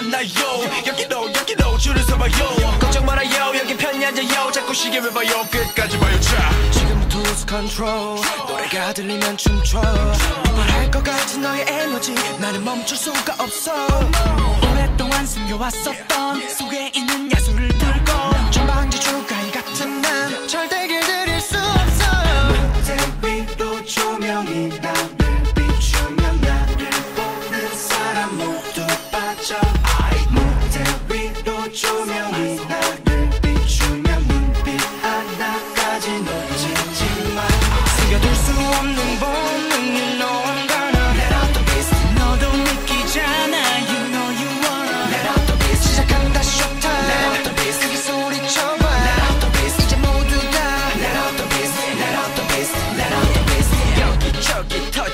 만나요. 여기로 여기로 줄을 서봐요. 걱정 말아요. 여기 편히 앉아요. 자꾸 시계를 봐요. 끝까지 봐요. 자. 지금부터 lose control. 노래가 들리면 춤춰. 폭발할 것 같은 너의 에너지. 나는 멈출 수가 없어. 오랫동안 숨겨왔었던 속에 있는 야수를 들고 전방지 주가이 같은 난 절대 길들일 수 없어. 무대 위로 조명이 나를 비추면 나를 보는 사람 모두 빠져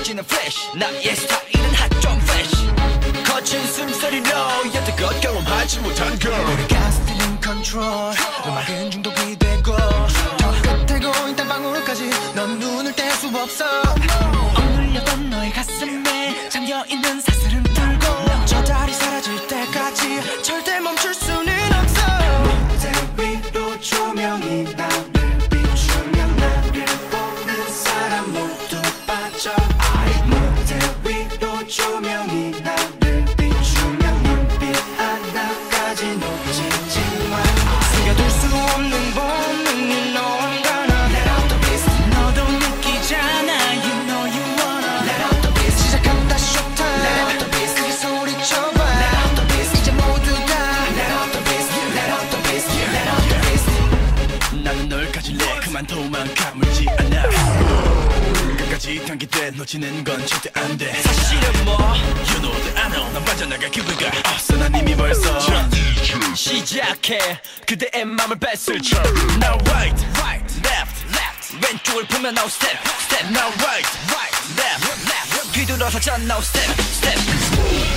터지는 플래시 나의 스타일은 hot 좀 flashy 거친 숨소리로 여태껏 경험하지 못한 걸 우리가 스티는 컨트롤 음악은 중독이 되고. 저 끝에 고인 땀방울까지 넌 눈을 뗄 수 없어. 억눌렸던 너의 가슴에 잠겨있는 사슬은 들고. 저 달이 사라질 때까지 절대 멈출 수 끝까지 단계돼 놓치는 건 절대 안돼 사실은 뭐 You know that I know 난 빠져나갈 기회가 없어 난 이미 벌써 시작해 그대의 맘을 뺏을 쳐 Now right, right, left, left 왼쪽을 보면 now step, step Now right, right, left, left 뒤돌아서 자 now step, step